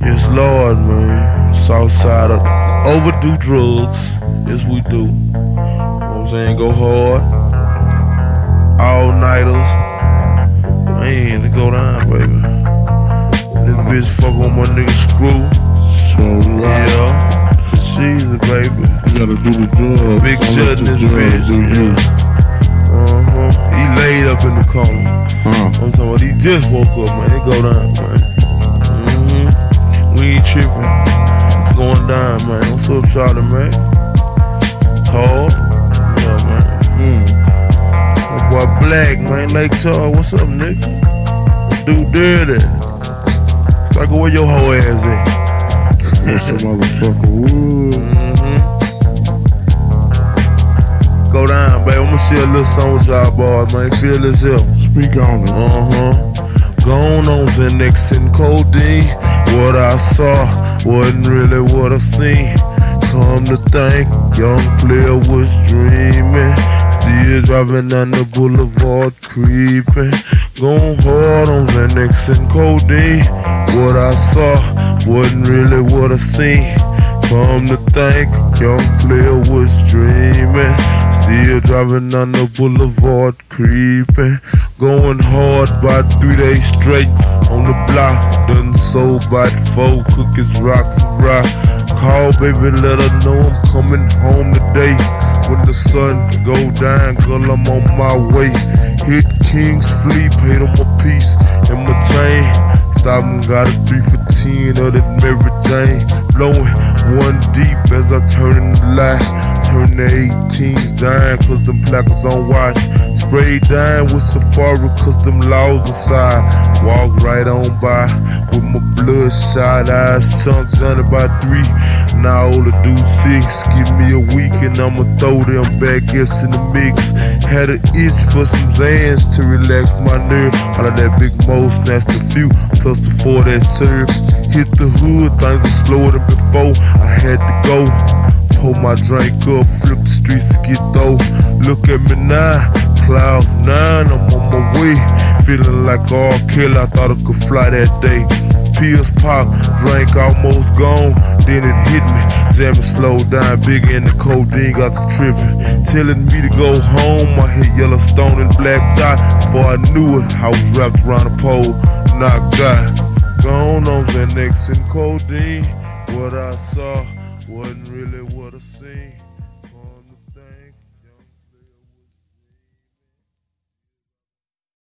Yes, Lord, man. Southside of overdue drugs. Yes, we do. You know what I'm saying? Go hard. All nighters. Man, to go down, baby. This bitch fuck on my nigga screw. So right. Yeah. Caesar, baby. You gotta do the drugs. Big judge let in the this bitch. do you. Uh huh. He laid up in the corner. Huh. I'm talking about he just woke up, man. It go down, man. We ain't tripping. Going down, man. What's up, Charlie, man? Tall. Yeah, man. Mm. My boy Black, man. Lake Charles. What's up, nigga? Dude, dirty. Strike where your hoe ass at. That's a motherfucker. Mm-hmm. Go down, baby. I'ma share a little song with y'all, boys, man. Feel this here. Speak on it. Uh huh. Gone on Xanax and codeine. I saw wasn't really what I seen. Come to think, young Flair was dreaming. Still driving down the boulevard, creeping. Going hard on Xanax and codeine. What I saw wasn't really what I seen. Come to think, young Flair was dreaming. Still driving on the boulevard, creeping. Going hard by three days straight on the block. Done sold by four cookies, rocks, rock. Call baby, let her know I'm coming home today. When the sun go down, girl, I'm on my way. Hit King's Fleet, paid him a piece in my chain. Stop and got a 3 for 10 of that Mary Jane. Blowing one deep as I turn in the light. Turn the 18s down, cause them placards on watch. Spray down with Safari, cause them laws aside. Walk right on by with my bloodshot eyes. Chunks under by three. Now all to do six. Give me a week and I'ma throw them back yes in the mix. Had an itch for some Zans to relax my nerve. All of that big mo snatched a few, plus the four that serve. Hit the hood, things were slower than before. I had to go. Pull my drink up, flip the streets get though. Look at me now, cloud nine, I'm on my way. Feeling like all kill, I thought I could fly that day. Pills pop, drink almost gone, then it hit me. Jamming slow down, bigger in the codeine got to tripping. Telling me to go home, I hit Yellowstone and Black Dot. Before I knew it, I was wrapped around a pole, not out. Gone on Xanax and codeine, what I saw wasn't really what I seen.